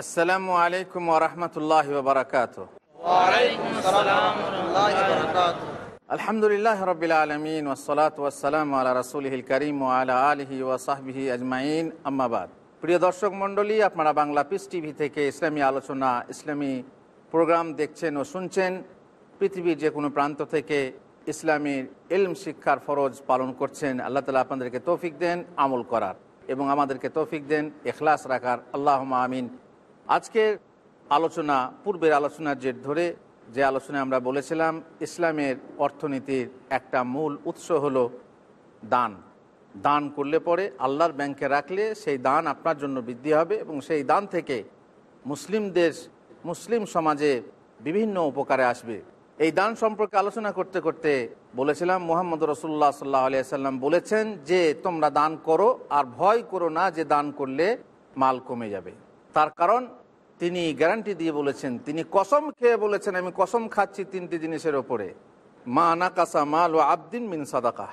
আসসালামু আলাইকুম ওরহমতুল্লাহ বারকাত আলহামদুলিল্লাহ রবিল আলমিন ওসলাত ওয়াসালাম আল্লাহ রসুলহিল করিম ও আলা আলহি ওয়াসাহবিহি আজমাইন। আম্মাবাদ প্রিয় দর্শক মণ্ডলী আপনারা বাংলা পিস টিভি থেকে ইসলামী আলোচনা ইসলামী প্রোগ্রাম দেখছেন ও শুনছেন। পৃথিবীর যে কোনো প্রান্ত থেকে ইসলামীর ইলম শিক্ষার ফরজ পালন করছেন। আল্লাহ তালা আপনাদেরকে তৌফিক দেন আমল করার এবং আমাদেরকে তৌফিক দেন এখলাস রাখার। আল্লাহ আমিন। আজকের আলোচনা, পূর্বের আলোচনার জের ধরে যে আলোচনায় আমরা বলেছিলাম, ইসলামের অর্থনীতির একটা মূল উৎস হলো দান। দান করলে পরে আল্লাহর ব্যাংকে রাখলে সেই দান আপনার জন্য বৃদ্ধি হবে এবং সেই দান থেকে মুসলিম দেশ মুসলিম সমাজে বিভিন্ন উপকারে আসবে। এই দান সম্পর্কে আলোচনা করতে করতে বলেছিলাম, মোহাম্মদ রসুল্লাহ সাল্লাহ সাল্লাম বলেছেন যে, তোমরা দান করো আর ভয় করো না যে দান করলে মাল কমে যাবে। তার কারণ তিনি গ্যারান্টি দিয়ে বলেছেন, তিনি কসম খেয়ে বলেছেন, আমি কসম খাচ্ছি তিনটি জিনিসের ওপরে। মা নাকাসা মাল ও আবদিন মিন সাদাকা।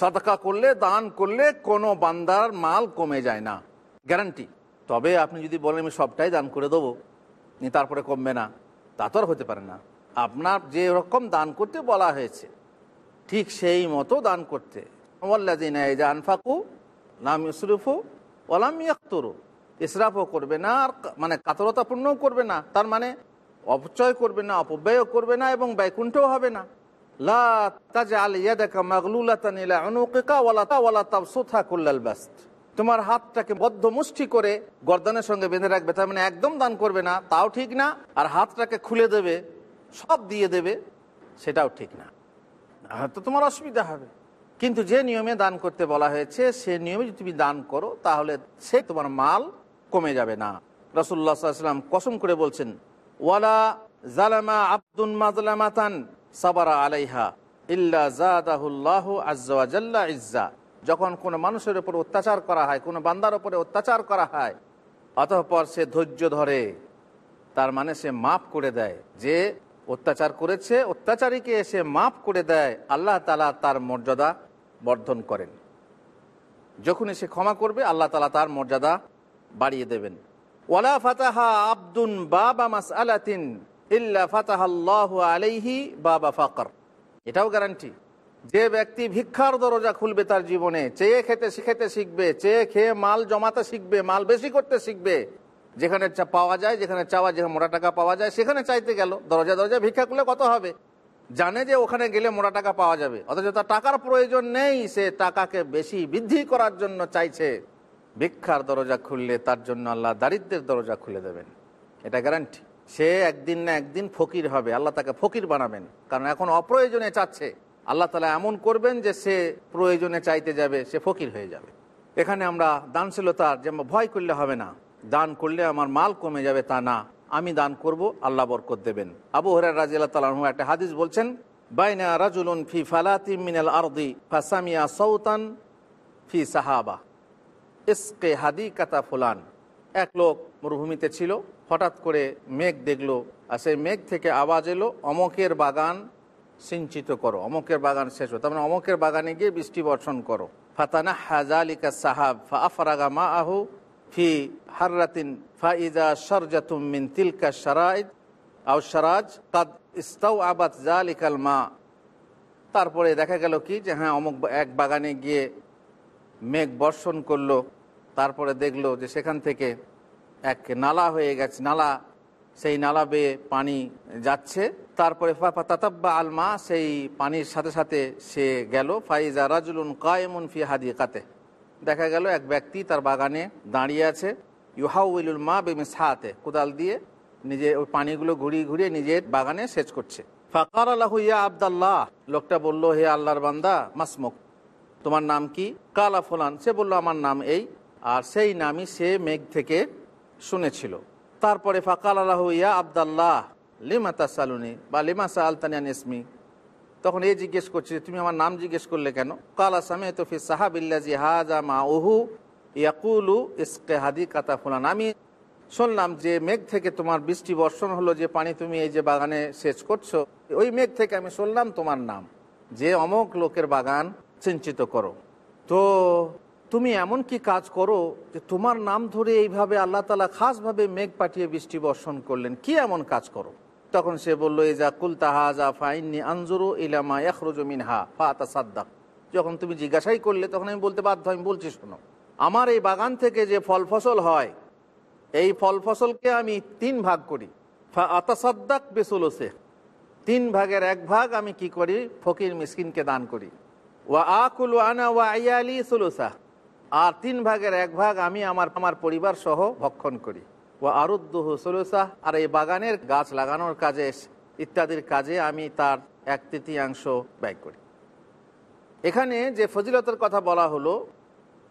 সাদাকা করলে, দান করলে কোনো বান্দার মাল কমে যায় না। গ্যারান্টি। তবে আপনি যদি বলেন, আমি সবটাই দান করে দেবো তারপরে কমবে না। তা তো আর হতে পারে না। আপনার যে রকম দান করতে বলা হয়েছে, ঠিক সেই মতো দান করতে। আনফাকু নাম ইসরুফু ওলাম ইয়াক্তরু। ইসরাফও করবে না, আর মানে কাতরতাপূর্ণও করবে না, তার মানে অপচয় করবে না, অপব্যয়ও করবে না এবং ব্যয়কুণ্ঠও হবে না। তোমার হাতটাকে বদ্ধ মুষ্টি করে গর্দনের সঙ্গে বেঁধে রাখবে, তার মানে একদম দান করবে না, তাও ঠিক না, আর হাতটাকে খুলে দেবে, সব দিয়ে দেবে, সেটাও ঠিক না। হয়তো তোমার অসুবিধা হবে। কিন্তু যে নিয়মে দান করতে বলা হয়েছে, সে নিয়মে যদি তুমি দান করো, তাহলে সে তোমার মাল কমে যাবে না। রসুল্লাহ সাল্লাম কসম করে বলছেন, ওয়ালা জালামা আব্দুল মাজলামাতান সাবারা আলাইহা ইল্লা জাদাহুল্লাহ আজ্লা ইজ্জা। যখন কোনো মানুষের উপর অত্যাচার করা হয়, কোনো বান্দার উপরে অত্যাচার করা হয়, অতঃপর সে ধৈর্য ধরে, তার মানে সে মাফ করে দেয়। যে অত্যাচার করেছে, অত্যাচারীকে সে মাফ করে দেয়। আল্লাহ তালা তার মর্যাদা বর্ধন করেন। যখনই সে ক্ষমা করবে, আল্লাহ তালা তার মর্যাদা বাড়িয়ে দেবেন। ওয়ালা ফাতাহা আব্দুন বাবা মাস আলাতিন ইল্লা ফাতাহ আলাইহি বাবা ফাকর। এটাও গ্যারান্টি যে ব্যক্তি ভিক্ষার দরজা খুলবে তার জীবনে, চেয়ে খেতে শিখেতে শিখবে, চেয়ে খেয়ে মাল জমাতে শিখবে, মাল বেশি করতে শিখবে, যেখানে পাওয়া যায়, যেখানে চাওয়া যেখানে মোটা টাকা পাওয়া যায়, সেখানে চাইতে গেল। দরজা দরজা ভিক্ষা করলে কত হবে? জানে যে ওখানে গেলে মোটা টাকা পাওয়া যাবে। অথচ তার টাকার প্রয়োজন নেই, সে টাকাকে বেশি বৃদ্ধি করার জন্য চাইছে। ভিক্ষার দরজা খুললে তার জন্য আল্লাহ দারিদ্রের দরজা খুলে দেবেন। এটা গ্যারান্টি সে একদিন না একদিন ফকির হবে, আল্লাহ তাকে ফকির বানাবেন। কারণ এখন অপ্রয়োজনে চাচ্ছে। আল্লাহ তালা এমন করবেন যে সে প্রয়োজনে চাইতে যাবে, সে ফকির হয়ে যাবে। এখানে আমরা দানশীলতার যে ভয় করলে হবে না, দান করলে আমার মাল কমে যাবে তা না। আমি দান করব, আল্লাহ বরকত দেবেন। আবু হরার রাজি আল্লাহ তালু একটা হাদিস বলছেন, বাইনা রাজুলুন ফি ফালাতি মিনাল আরদি, ফাসামিয়া সৌতান ফি সাহাবা। ইসকে হাদি কাতা ফুলান। এক লোক মরুভূমিতে ছিল, হঠাৎ করে মেঘ দেখল, আর সেই মেঘ থেকে আওয়াজ এলো, অমকের বাগান সিঞ্চিত করো, অমকের বাগান শেষ হো তার মানে অমকের বাগানে গিয়ে বৃষ্টি বর্ষণ করো। ফাতানা হাজালিকা সাহাব ফা আফরাগা মা আহু ফি হার্রাতিন ফাইজা সরজাতুম মিন তিলকা সারাইদ আউ সারাজ কাদ ইস্তাউ আবাদ জালিকাল মা। তারপরে দেখা গেল কি যে হ্যাঁ অমুক এক বাগানে গিয়ে মেঘ বর্ষণ করল। তারপরে দেখল যে সেখান থেকে এক নালা হয়ে গেছে, নালা, সেই নালা বেয়ে পানি যাচ্ছে। তারপরে ফাফা তাতাব্বা আলমা সেই পানির সাথে সাথে সে গেল। ফাইজা রাজুলুন কায়েমুন ফি হাদিকাতে। দেখা গেল এক ব্যক্তি তার বাগানে দাঁড়িয়ে আছে। ইউহাউলুল মা বেমিস হাতে কোদাল দিয়ে নিজে ওই পানিগুলো ঘুরিয়ে ঘুরিয়ে নিজের বাগানে সেচ করছে। ফাকার আল্লাহ ইয়া আবদাল্লাহ, লোকটা বলল, হে আল্লাহর বান্দা, মাসমুক। তোমার নাম কি? কালা ফুলান। সে বলল, আমার নাম এই আর সেই নামই সে মেঘ থেকে শুনেছিল। তারপরে ফাকাল আল্লাহ ইয়া আবদাল্লাহ, লিমা তাসালুনি বা লিমা সালতানিয়ান ইসমি? তখন এই জিজ্ঞেস করছে, তুমি আমার নাম জিজ্ঞেস করলে কেন? কালা সামে তো ফি সাহাবিল্লাজি হাজা মা ওহু ইয়াকুলু ইসকে হাদি কাতা ফুলান। আমি শুনলাম যে মেঘ থেকে তোমার বৃষ্টি বর্ষণ হলো, যে পানি তুমি এই যে বাগানে সেচ করছ, ওই মেঘ থেকে আমি শুনলাম তোমার নাম। যে অমক লোকের বাগান সিঞ্চিত করো। তো তুমি এমন কি কাজ করো যে তোমার নাম ধরে এইভাবে আল্লাহ তালা খাসভাবে মেঘ পাঠিয়ে বৃষ্টি বর্ষণ করলেন? কি এমন কাজ করো? তখন সে বলল যা কুল তাহাজা ফাইনি আনজুরু ইলামা ইয়াখরুজমিন হা ফা সাদ্দাক যখন তুমি জিজ্ঞাসাই করলে, তখন আমি বলতে বাধ্য, আমি বলছি, শোনো, আমার এই বাগান থেকে যে ফল ফসল হয়, এই ফল ফসলকে আমি তিন ভাগ করি। ফা আতাসাদ্দাক বেসুলোসে। তিন ভাগের এক ভাগ আমি কি করি? ফকির মিসকিনকে দান করি। ওয়া আকুল আনা ওয়া আয়ালি সুলুসা। আর তিন ভাগের এক ভাগ আমি আমার আমার পরিবার সহ ভক্ষণ করি। ও আরুদ্দুহ সুলুসা আর এই বাগানের গাছ লাগানোর কাজে ইত্যাদির কাজে আমি তার এক তৃতীয়াংশ ব্যয় করি। এখানে যে ফজিলতের কথা বলা হলো,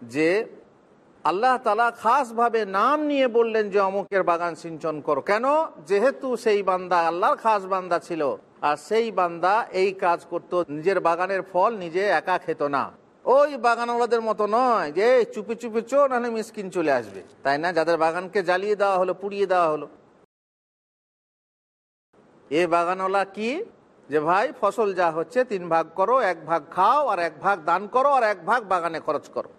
যে আল্লাহ তালা খাসভাবে নাম নিয়ে বললেন যে, অমুকের বাগান সিঞ্চন করো। কেন? যেহেতু সেই বান্দা আল্লাহর খাস বান্দা ছিল, আর সেই বান্দা এই কাজ করত, নিজের বাগানের ফল নিজে একা খেত না। ওই বাগানওয়ালাদের মতো নয় যে চুপি চুপি চো, নাহলে মিসকিন চলে আসবে। তাই না? যাদের বাগানকে জ্বালিয়ে দেওয়া হলো, পুড়িয়ে দেওয়া হলো। এ বাগানওয়ালা কি? যে, ভাই, ফসল যা হচ্ছে, তিন ভাগ করো, এক ভাগ খাও, আর এক ভাগ দান করো, আর এক ভাগ বাগানে খরচ করো।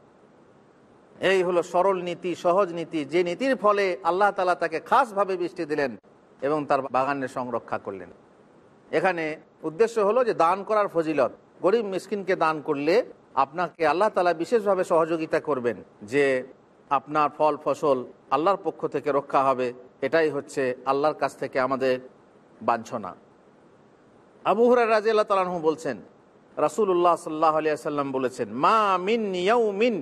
এই হলো সরল নীতি, সহজ নীতি। যে নীতির ফলে আল্লাহ তালা তাকে খাসভাবে বৃষ্টি দিলেন এবং তার বাগানের সংরক্ষা করলেন। এখানে উদ্দেশ্য হলো যে, দান করার ফজিলত। গরিব মিসকিনকে দান করলে আপনাকে আল্লাহ তালা বিশেষভাবে সহযোগিতা করবেন যে আপনার ফল, ফসল আল্লাহর পক্ষ থেকে রক্ষা হবে। এটাই হচ্ছে আল্লাহর কাছ থেকে আমাদের বাঞ্ছনা। আবু হুরার রাজি আল্লাহ তালাহু বলছেন রাসুল্লাহ সাল্লাহ আলিয়া সাল্লাম বলেছেন, মা মিন মিন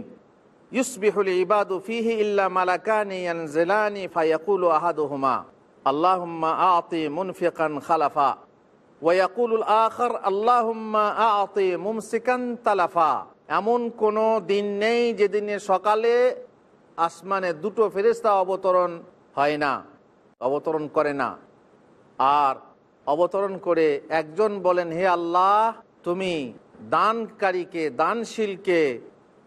ইউসবিহুল ইবাদু ফিহি ইল্লা মালাকানি ইয়ানজিলানি ফায়াকুলু আহাদুহুমা। আল্লাহুম্মা আতি মুনফিকান খালাফা। তালাফা। এমন কোনো দিন নেই যেদিনে সকালে আসমানে দুটো ফেরেস্তা অবতরণ হয় না, অবতরণ করে না। আর অবতরণ করে একজন বলেন, হে আল্লাহ, তুমি দানকারীকে, দানশীলকে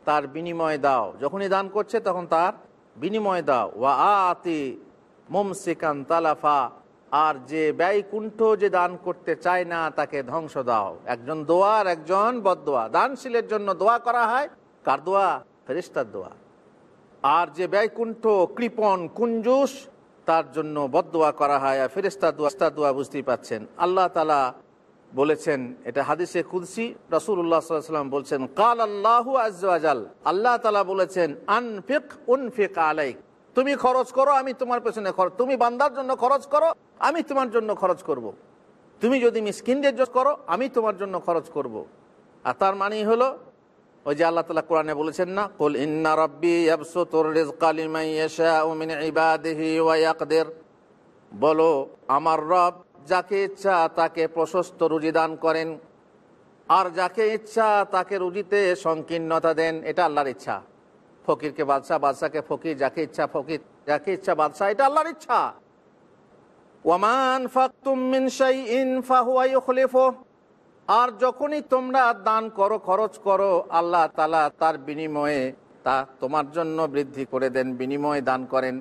তার বিনিময় দাও। যখনই দান করছে, তখন তার বিনিময় দাও। ওয়া আতি মুমসিকান তালাফা। আর যে ব্যয়কুণ্ঠ যে দান করতে চায় না, তাকে ধ্বংস দাও। একজন দোয়া আর একজন বদোয়া দানশীলের জন্য দোয়া করা হয়। কার দোয়া? ফেরিস্তার দোয়া। আর যে ব্যয়কুণ্ঠ কৃপন কুঞ্জুস, তার জন্য বদোয়া করা হয়। আর ফেরিস্তা দোয়া দোয়া বুঝতেই পাচ্ছেন। আল্লাহ তালা বলেছেন, এটা হাদিসে কুদসি। রসুল্লাহ সাল্লাম বলছেন কাল আল্লাহু আজাল আল্লাহ তালা বলেছেন, আনফিক, উনফিক আলাইক। তুমি খরচ করো, আমি তোমার পেছনে খরচ তুমি বান্দার জন্য খরচ করো, আমি তোমার জন্য খরচ করব। তুমি যদি মিসকিনদের করো, আমি তোমার জন্য খরচ করব। আর তার মানেই হলো, ওই যে আল্লাহ তালা কোরআনে বলেছেন না, কুল ইন্না রব্বি ইয়াকদের বলো, আমার রব যাকে ইচ্ছা তাকে প্রশস্ত রুজি দান করেন, আর যাকে ইচ্ছা তাকে রুজিতে সংকীর্ণতা দেন, এটা আল্লাহর ইচ্ছা ফকিরকে বাদশাহ বাদশাকে ফকির, যাকে ইচ্ছা ফকির, যাকে ইচ্ছা বাদশাহ, এটা আল্লাহর ইচ্ছা। ওয়ামান আর যখনই তোমরা দান করো, খরচ করো, আল্লাহ তালা তার বিনিময়ে তা তোমার জন্য বৃদ্ধি করে দেন, বিনিময়ে দান করেন।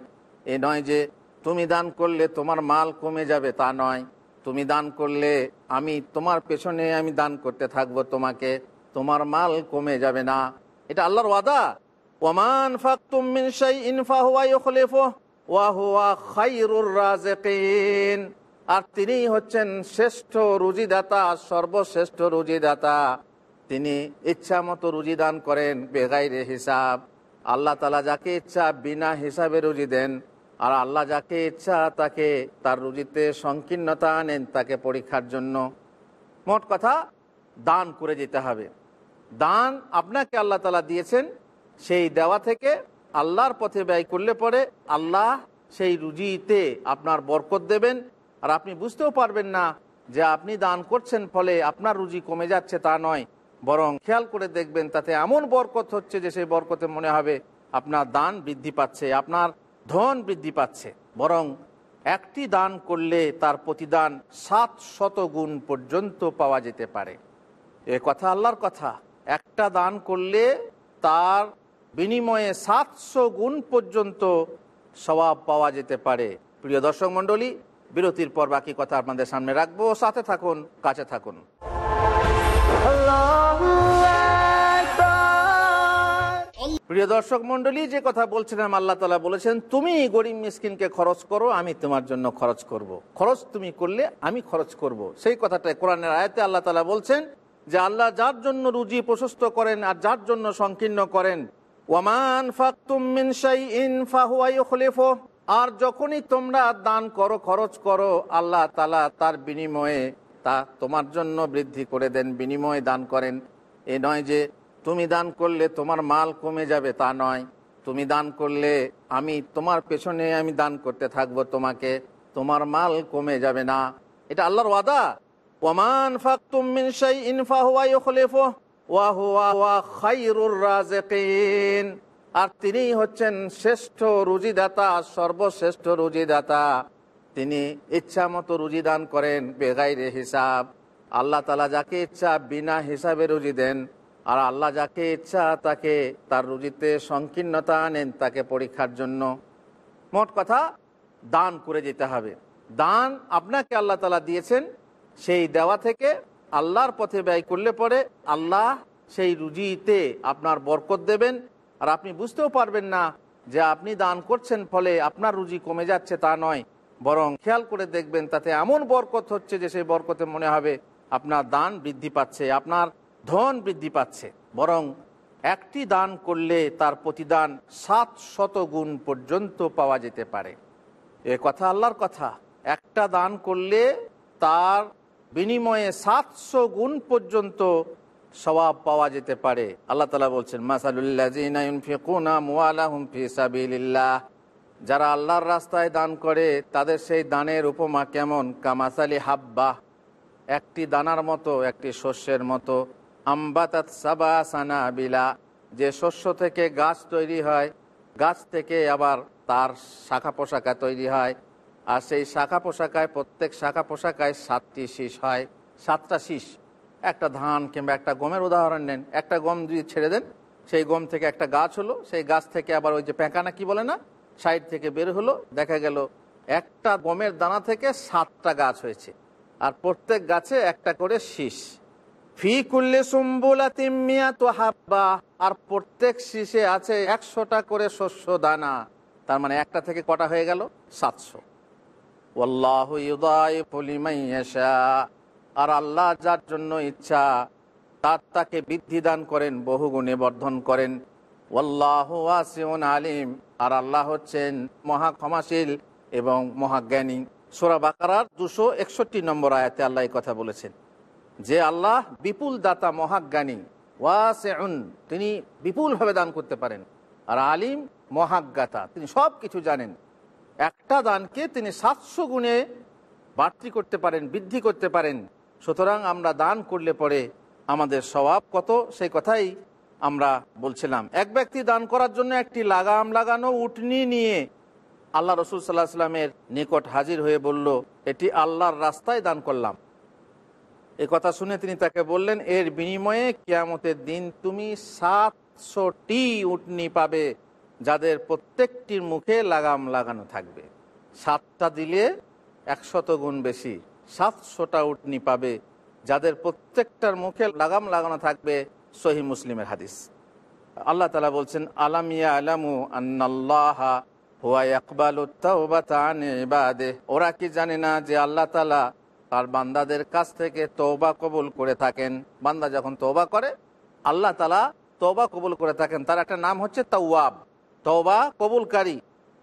এ নয় যে তুমি দান করলে তোমার মাল কমে যাবে, তা নয়। তুমি দান করলে আমি তোমার পেছনে আমি দান করতে থাকব তোমাকে, তোমার মাল কমে যাবে না। এটা আল্লাহর ওয়াদা। ওয়া আর তিনি হচ্ছেন শ্রেষ্ঠ রুজিদাতা, সর্বশ্রেষ্ঠ রুজিদাতা। তিনি ইচ্ছা মতো রুজি দান করেন বেগাইরে হিসাব। আল্লাহ তালা যাকে ইচ্ছা বিনা হিসাবে রুজি দেন। আর আল্লাহ যাকে ইচ্ছা তাকে, তার রুজিতে সংকীর্ণতা আনেন তাকে পরীক্ষার জন্য। মোট কথা, দান করে যেতে হবে। দান আপনাকে আল্লাহ তালা দিয়েছেন সেই দেওয়া থেকে আল্লাহর পথে ব্যয় করলে পরে আল্লাহ সেই রুজিতে আপনার বরকত দেবেন। আর আপনি বুঝতেও পারবেন না যে আপনি দান করছেন ফলে আপনার রুজি কমে যাচ্ছে তা নয়। বরং খেয়াল করে দেখবেন তাতে এমন বরকত হচ্ছে যে সেই বরকতে মনে হবে আপনার দান বৃদ্ধি পাচ্ছে, আপনার ধন বৃদ্ধি পাচ্ছে। বরং একটি দান করলে তার প্রতিদান সাত শত গুণ পর্যন্ত পাওয়া যেতে পারে। এ কথা আল্লাহর কথা। একটা দান করলে তার বিনিময়ে সাতশো গুণ পর্যন্ত স্বভাব পাওয়া যেতে পারে প্রিয় দর্শক মণ্ডলী, বিরতির পর বাকি কথা আপনাদের সামনে রাখব সাথে থাকুন, কাছে থাকুন প্রিয় দর্শক মন্ডলী যে কথা বলছিলাম, আল্লাহ তালা বলেছেন, তুমি গরিব মিসকিনকে খরচ করো, আমি তোমার জন্য খরচ করব। খরচ তুমি করলে, আমি খরচ করব। সেই কথাটা কোরআনের আয়তে আল্লাহ তালা বলছেন যে, আল্লাহ যার জন্য রুজি প্রশস্ত করেন আর যার জন্য সংকীর্ণ করেন আর যখনই তোমরা দান করো, খরচ করো, আল্লাহ তালা তার বিনিময়ে তা তোমার জন্য বৃদ্ধি করে দেন, বিনিময়ে দান করেন। এ নয় যে তুমি দান করলে তোমার মাল কমে যাবে, তা নয়। তুমি দান করলে আমি তোমার পেছনে আমি দান করতে থাকব তোমাকে, তোমার মাল কমে যাবে না। এটা আল্লাহর ওয়াদা। ওয়ামান ফাকতুম মিন শাইইন আর তিনি হচ্ছেন শ্রেষ্ঠ রুজিদাতা, সর্বশ্রেষ্ঠ রুজিদাতা। তিনি ইচ্ছা মতো রুজি দান করেন বেগাইরে হিসাব। আল্লাহ তালা যাকে ইচ্ছা বিনা হিসাবে রুজি দেন। আর আল্লাহ যাকে ইচ্ছা তাকে, তার রুজিতে সংকীর্ণতা আনেন তাকে পরীক্ষার জন্য। মোট কথা, দান করে যেতে হবে। দান আপনাকে আল্লাহ তালা দিয়েছেন, সেই দেওয়া থেকে আল্লাহর পথে ব্যয় করলে পরে আল্লাহ সেই রুজিতে আপনার বরকত দেবেন। আর আপনি বুঝতেও পারবেন না যে আপনি দান করছেন ফলে আপনার রুজি কমে যাচ্ছে তা নয়। বরং খেয়াল করে দেখবেন তাতে এমন বরকত হচ্ছে যে সেই বরকতে মনে হবে আপনার দান বৃদ্ধি পাচ্ছে, আপনার ধন বৃদ্ধি পাচ্ছে। বরং একটি দান করলে তার প্রতিদান সাত শত গুণ পর্যন্ত পাওয়া যেতে পারে। এ কথা আল্লাহর কথা। একটা দান করলে তার বিনিময়ে সাতশো গুণ পর্যন্ত সবাব পাওয়া যেতে পারে। আল্লাহ তালা বলছেন মাসালুল্লাহ যারা আল্লাহর রাস্তায় দান করে, তাদের সেই দানের উপমা কেমন? কামাসালি হাব্বা, একটি দানার মতো, একটি শস্যের মতো। আম্বাতাত সাবা সানা বিলা যে শস্য থেকে গাছ তৈরি হয়, গাছ থেকে আবার তার শাখা পোশাকা তৈরি হয়। আর সেই শাখা পোশাকায়, প্রত্যেক শাখা পোশাকায় সাতটি শীষ হয়। সাতটা শীষ। একটা ধান কিংবা একটা গমের উদাহরণ নেন। একটা গম যদি ছেড়ে দেন, সেই গম থেকে একটা গাছ হলো। সেই গাছ থেকে আবার ওই যে প্যাঁকানা কি বলে না? সাইড থেকে বের হলো। দেখা গেল একটা গমের দানা থেকে সাতটা গাছ হয়েছে। আর প্রত্যেক গাছে একটা করে শীষ। ফি কুল্লে সুম্বুলা তিমিয়া তো হাব্বা। আর প্রত্যেক শীষে আছে একশোটা করে শস্য দানা। তার মানে একটা থেকে কটা হয়ে গেল? সাতশো। আর আল্লাহ যার জন্য ইচ্ছা, তার তাকে বৃদ্ধি দান করেন বহুগুণে বর্ধন করেন। ওল্লাহ আলিম। আর আল্লাহ হচ্ছেন মহা ক্ষমাশীল এবং মহাজ্ঞানী। সোরা বাকারার দুশো একষট্টি নম্বর আয়াতে আল্লাহ কথা বলেছেন, যে আল্লাহ বিপুল দাতা মহাজ্ঞানী, ওয়াসেউন, তিনি বিপুলভাবে দান করতে পারেন। আর আলিম মহাজ্ঞাতা, তিনি সব কিছু জানেন। একটা দানকে তিনি সাতশো গুণে বাড়তি করতে পারেন, বৃদ্ধি করতে পারেন। সুতরাং আমরা দান করলে পরে আমাদের স্বভাব কত? সেই কথাই আমরা বলছিলাম। এক ব্যক্তি দান করার জন্য একটি লাগাম লাগানো উটনি নিয়ে আল্লাহ রসুল সাল্লাহ সাল্লামের নিকট হাজির হয়ে বলল, এটি আল্লাহর রাস্তায় দান করলাম। এ কথা শুনে তিনি তাকে বললেন, এর বিনিময়ে কিয়ামতের দিন তুমি সাতশোটি উটনি পাবে। যাদের প্রত্যেকটির মুখে লাগাম লাগানো থাকবে। সাতটা দিলে একশত গুণ বেশি, সাতশোটা উটনি পাবে। যাদের প্রত্যেকটার মুখে লাগাম লাগানো থাকবে, সহি মুসলিমের হাদিস। আল্লাহ তালা বলছেন আলামিয়া আলামু আন্নাল্লাহা ওরা কি জানে না যে আল্লাহ তালা তার বান্দাদের কাছ থেকে তৌবা কবুল করে থাকেন। বান্দা যখন তৌবা করে, আল্লাহ তালা তৌবা কবুল করে থাকেন। তার একটা নাম হচ্ছে তৌয়াব তৌবা কবুলকারী।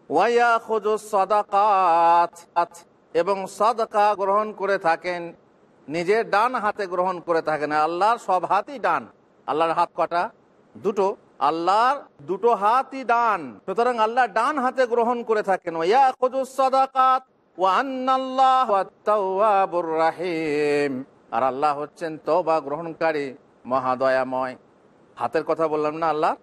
ওয়াইয়া খোঁজ সদাকাত, এবং সদকা গ্রহণ করে থাকেন, নিজের ডান হাতে গ্রহণ করে থাকেন। আল্লাহর সব হাতই ডান। আল্লাহর হাত কটা? দুটো। আল্লাহর দুটো হাতই ডান। সুতরাং আল্লাহ ডান হাতে গ্রহণ করে থাকেন। ওয়া খোঁজ সদাকাত রাহিম। আর আল্লাহ হচ্ছেন তবা গ্রহণকারী, মহাদয়াময়। হাতের কথা বললাম না আল্লাহ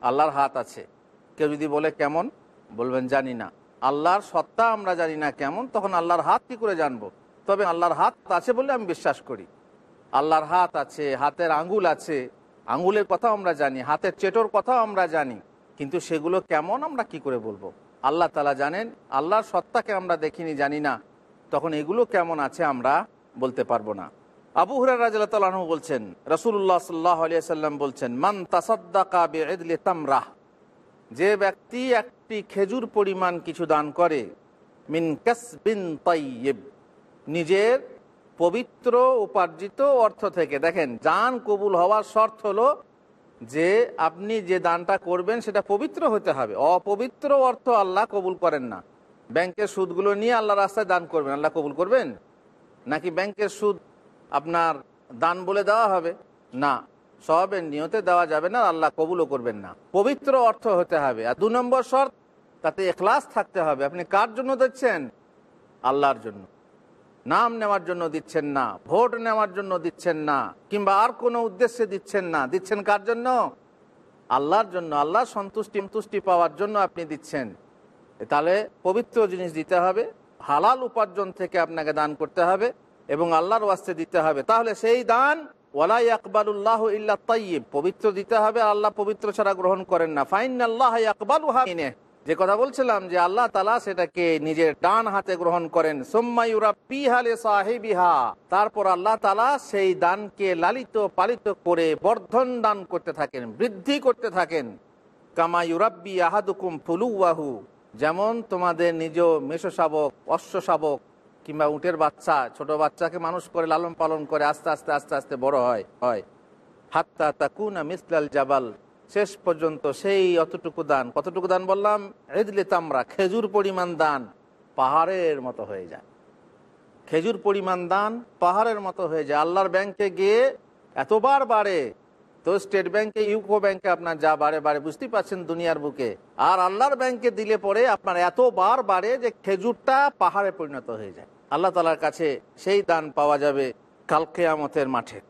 আল্লাহর হাত আছে। কেউ যদি বলে কেমন, বলবেন জানি না। আল্লাহর সত্তা আমরা জানি না কেমন, তখন আল্লাহর হাত কি করে জানব? তবে আল্লাহর হাত আছে বলে আমি বিশ্বাস করি। আল্লাহর হাত আছে, হাতের আঙ্গুল আছে, আঙ্গুলের কথাও আমরা জানি, হাতের চেটোর কথাও আমরা জানি, কিন্তু সেগুলো কেমন আমরা কি করে বলব? আল্লাহ তালা জানেন, আল্লাহর সত্তাকে আমরা দেখিনি, জানি না। তখন এগুলো কেমন আছে আমরা বলতে পারব না। আবু হুরার রাজু বলছেন রসুল্লাহ সাল্লাহ আলিয়া সাল্লাম বলছেন, মান তাসাদ্দাকা তামরাহ। যে ব্যক্তি একটি খেজুর পরিমাণ কিছু দান করে, মিন কাসবিন তাইয়িব, নিজের পবিত্র উপার্জিত অর্থ থেকে। দেখেন, দান কবুল হওয়ার শর্ত হলো যে আপনি যে দানটা করবেন সেটা পবিত্র হতে হবে। অপবিত্র অর্থ আল্লাহ কবুল করেন না। ব্যাংকের সুদগুলো নিয়ে আল্লাহ রাস্তায় দান করবেন। আল্লাহ কবুল করবেন? নাকি ব্যাংকের সুদ আপনার দান বলে দেওয়া হবে? না। সবের নিয়তে দেওয়া যাবে না, আল্লাহ কবুলও করবেন না। পবিত্র অর্থ হতে হবে, আর দু নম্বর শর্ত, তাতে এখলাস থাকতে হবে। আপনি কার জন্য দিচ্ছেন? আল্লাহর জন্য। নাম নেওয়ার জন্য দিচ্ছেন না, ভোট নেওয়ার জন্য দিচ্ছেন না, কিংবা আর কোনো উদ্দেশ্যে দিচ্ছেন না। দিচ্ছেন কার জন্য? আল্লাহর জন্য। আল্লাহ সন্তুষ্টি সন্তুষ্টি পাওয়ার জন্য আপনি দিচ্ছেন। তাহলে পবিত্র জিনিস দিতে হবে, হালাল উপার্জন থেকে আপনাকে দান করতে হবে, এবং আল্লাহর ওয়াস্তে দিতে হবে। তাহলে সেই দান ওয়ালাই আকবালুল্লাহ ইল্লা তাইয়িব পবিত্র দিতে হবে, আল্লাহ পবিত্র ছাড়া গ্রহণ করেন না। ফাইন আল্লাহ আকবালুহা মিনে যে কথা বলছিলাম যে আল্লাহ তালা সেটাকে নিজের ডান হাতে গ্রহণ করেন। সাহেবিহা তারপর আল্লাহ তালা সেই দানকে লালিত পালিত করে বর্ধন দান করতে থাকেন, বৃদ্ধি করতে থাকেন। কামা ইউরাব্বি আহাদুকুম ফুলুয়াহু যেমন তোমাদের নিজ মেষ শাবক অশ্ব শাবক কিংবা উটের বাচ্চা, ছোট বাচ্চাকে মানুষ করে লালন পালন করে আস্তে আস্তে আস্তে আস্তে বড় হয় হয়। হাত্তা তাকুনা মিসলাল জাবাল, শেষ পর্যন্ত সেই অতটুকু দান। কতটুকু দান বললাম? এদলে তামরা, খেজুর পরিমাণ দান পাহাড়ের মতো হয়ে যায়। খেজুর পরিমাণ দান পাহাড়ের মতো হয়ে যায়। আল্লাহর ব্যাংকে গিয়ে এতবার বাড়ে, তো স্টেট ব্যাংকে, ইউকো ব্যাংকে আপনার যা বাড়ে বাড়ে, বুঝতেই পারছেন দুনিয়ার বুকে। আর আল্লাহর ব্যাংকে দিলে পরে আপনার এতবার বাড়ে যে খেজুরটা পাহাড়ে পরিণত হয়ে যায়। আল্লাহ তালার কাছে সেই দান পাওয়া যাবে কালকেয়ামতের মাঠে।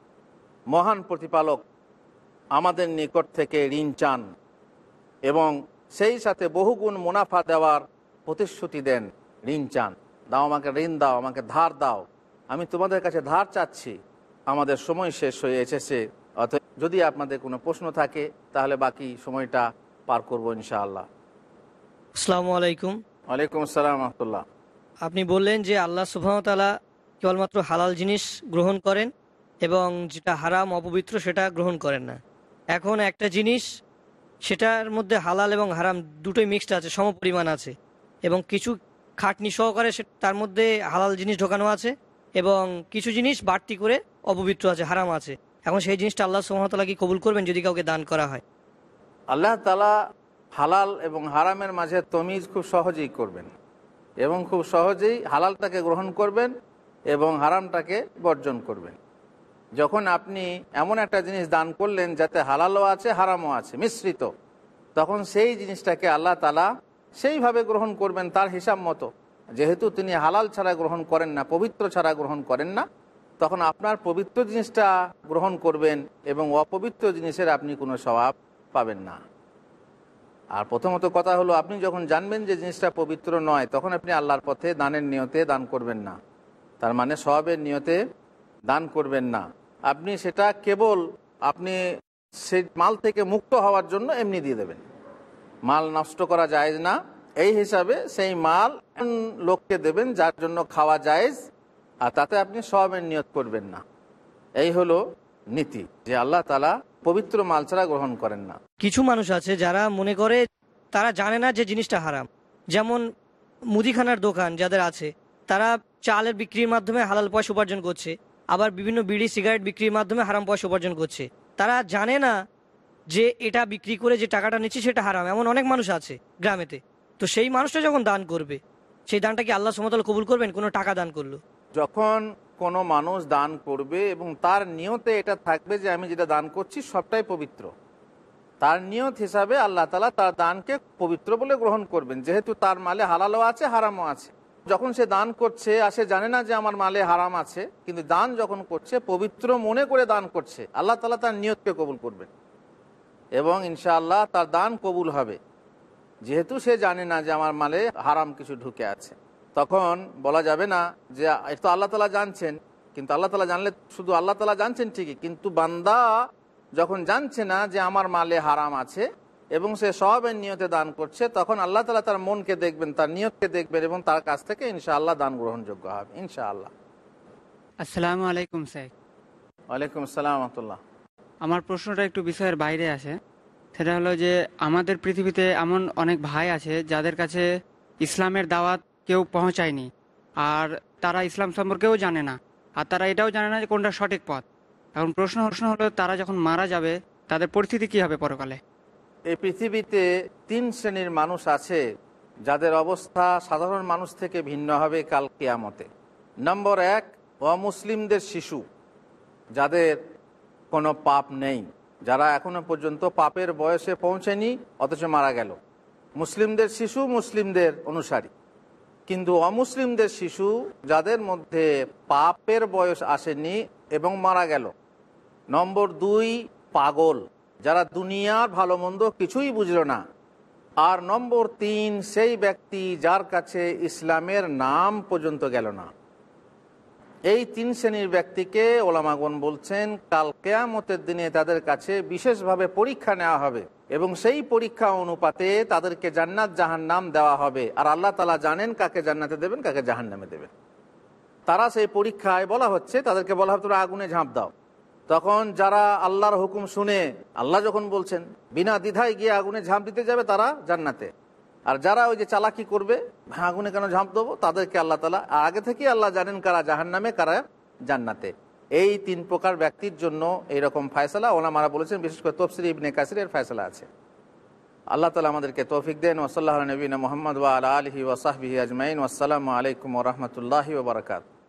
মহান প্রতিপালক আমাদের নিকট থেকে ঋণ চান এবং সেই সাথে বহুগুণ মুনাফা দেওয়ার প্রতিশ্রুতি দেন। ঋণ চান। দাও আমাকে ঋণ দাও আমাকে ধার দাও। আমি তোমাদের কাছে ধার চাচ্ছি। আমাদের সময় শেষ হয়ে এসেছে। অতএব যদি আপনাদের কোনো প্রশ্ন থাকে তাহলে বাকি সময়টা পার করব ইনশাআল্লাহ। আসসালামু আলাইকুম। ওয়ালাইকুম আসসালাম রহমতুল্লাহ। আপনি বললেন যে আল্লাহ সুবাহতালা কেবলমাত্র হালাল জিনিস গ্রহণ করেন এবং যেটা হারাম, অপবিত্র সেটা গ্রহণ করেন না। এখন একটা জিনিস, সেটার মধ্যে হালাল এবং হারাম দুটোই মিক্সড আছে, সমপরিমাণ আছে এবং কিছু খাটনি সহকারে তার মধ্যে হালাল জিনিস ঢোকানো আছে এবং কিছু জিনিস বাড়তি করে অপবিত্র আছে, হারাম আছে। এখন সেই জিনিসটা আল্লাহ সুবাহতালা কি কবুল করবেন যদি কাউকে দান করা হয়? আল্লাহ তালা হালাল এবং হারামের মাঝে তমিজ খুব সহজেই করবেন। এবং খুব সহজেই হালালটাকে গ্রহণ করবেন এবং হারামটাকে বর্জন করবেন। যখন আপনি এমন একটা জিনিস দান করলেন যাতে হালালও আছে, হারামও আছে, মিশ্রিত, তখন সেই জিনিসটাকে আল্লাহ তালা সেইভাবে গ্রহণ করবেন তার হিসাব মতো। যেহেতু তিনি হালাল ছাড়া গ্রহণ করেন না, পবিত্র ছাড়া গ্রহণ করেন না, তখন আপনার পবিত্র জিনিসটা গ্রহণ করবেন এবং অপবিত্র জিনিসের আপনি কোনো স্বভাব পাবেন না। আর প্রথমত কথা হলো, আপনি যখন জানবেন যে জিনিসটা পবিত্র নয়, তখন আপনি আল্লাহর পথে দানের নিয়তে দান করবেন না। তার মানে সবের নিয়তে দান করবেন না। আপনি সেটা কেবল আপনি সেই মাল থেকে মুক্ত হওয়ার জন্য এমনি দিয়ে দেবেন। মাল নষ্ট করা যায় না। এই হিসাবে সেই মাল লোককে দেবেন যার জন্য খাওয়া জায়েজ, আর তাতে আপনি সবের নিয়ত করবেন না। এই হলো নীতি যে আল্লাহ তালা পবিত্র মাল ছাড়া গ্রহণ করেন না। কিছু মানুষ আছে যারা মনে করে তারা জানে না যে জিনিসটা হারাম। যেমন মুদিখানার দোকান যাদের আছে তারা চালের বিক্রির মাধ্যমে হালাল পয়সা উপার্জন করছে আবার বিভিন্ন বিড়ি সিগারেট বিক্রির মাধ্যমে হারাম পয়সা উপার্জন করছে। তারা জানে না যে এটা বিক্রি করে যে টাকাটা নিচ্ছে সেটা হারাম এমন অনেক মানুষ আছে গ্রামেতে। তো সেই মানুষটা যখন দান করবে সেই দানটা কি আল্লাহ সমতল কবুল করবেন? কোনো টাকা দান করল? যখন কোনো মানুষ দান করবে এবং তার নিয়তে এটা থাকবে যে আমি যেটা দান করছি সবটাই পবিত্র। তার নিয়ত হিসাবে আল্লাহ তালা তার দানকে পবিত্র বলে গ্রহণ করবেন। যেহেতু তার মালে হালালও আছে, হারামও আছে। যখন সে দান করছে আর সে জানে না যে আমার মালে হারাম আছে, কিন্তু দান যখন করছে, পবিত্র মনে করে দান করছে, আল্লাহ তালা তার নিয়তকে কবুল করবেন। এবং ইনশাআল্লাহ তার দান কবুল হবে। যেহেতু সে জানে না যে আমার মালে হারাম কিছু ঢুকে আছে। তখন বলা যাবে না যে এটা তো আল্লাহ তালা জানছেন কিন্তু আল্লাহ তালা জানলে শুধু আল্লাহ তালা জানছেন ঠিকই কিন্তু বান্দা যখন জানছে না যে আমার মালে হারাম আছে এবং সে সবের নিয়তে দান করছে তখন আল্লাহ তালা তার মনকে দেখবেন তার নিয়তকে দেখবেন এবং তার কাছ থেকে ইনশাআল্লাহ দান গ্রহণযোগ্য হবে ইনশাআল্লাহ। আসসালামু আলাইকুম স্যার। ওয়ালাইকুম আসসালাম রহমতুল্লাহ। আমার প্রশ্নটা একটু বিষয়ের বাইরে আসে। সেটা হলো যে আমাদের পৃথিবীতে এমন অনেক ভাই আছে যাদের কাছে ইসলামের দাওয়াত কেউ পৌঁছায়নি। আর তারা ইসলাম সম্পর্কেও জানে না। আর তারা এটাও জানে না যে কোনটা সঠিক পথ। এখন প্রশ্ন প্রশ্ন হলো, তারা যখন মারা যাবে, তাদের পরিস্থিতি কি হবে পরকালে? এই পৃথিবীতে তিন শ্রেণির মানুষ আছে, যাদের অবস্থা সাধারণ মানুষ থেকে ভিন্ন হবে কাল কেয়ামতে। নম্বর এক, অমুসলিমদের শিশু, যাদের কোনো পাপ নেই, যারা এখনও পর্যন্ত পাপের বয়সে পৌঁছেনি, অথচ মারা গেল। মুসলিমদের শিশু মুসলিমদের অনুসারী। কিন্তু অমুসলিমদের শিশু যাদের মধ্যে পাপের বয়স আসেনি এবং মারা গেল। নম্বর দুই, পাগল। যারা দুনিয়ার ভালো মন্দ কিছুই বুঝল না। আর নম্বর তিন, সেই ব্যক্তি যার কাছে ইসলামের নাম পর্যন্ত গেল না। এই তিন শ্রেণির ব্যক্তিকে ওলামাগন বলছেন, কাল কেয়ামতের দিনে তাদের কাছে বিশেষভাবে পরীক্ষা নেওয়া হবে এবং সেই পরীক্ষা অনুপাতে তাদেরকে জান্নাত জাহান নাম দেওয়া হবে। আর আল্লাহ তালা জানেন কাকে জান্নাতে দেবেন, কাকে জাহান নামে দেবেন। তারা সেই পরীক্ষায় বলা হচ্ছে, তাদেরকে বলা হবে তোরা আগুনে ঝাঁপ দাও। তখন যারা আল্লাহর হুকুম শুনে, আল্লাহ যখন বলছেন, বিনা দ্বিধায় গিয়ে আগুনে ঝাঁপ দিতে যাবে তারা জান্নাতে। আর যারা ওই যে চালাকি করবে ভাগুনে কেন ঝাঁপ দেবো? তাদেরকে আল্লাহ তালা, আর আগে থেকেই আল্লাহ জানেন কারা জাহান নামে কারা জান্নাতে। এই তিন প্রকার ব্যক্তির জন্য এইরকম ফয়সলা ওনামারা বলেছেন, বিশেষ করে তফসির ইবনে কাসিরের ফায়সলা আছে। আল্লাহ তালা আমাদেরকে তৌফিক দেন ওসল্লাহ নবীন মোহাম্মদ ওয়া আলা আলহি ওসাহবিহি আজমাইন আসসালামু আলাইকুম রহমতুল্লাহি ওবরাকাত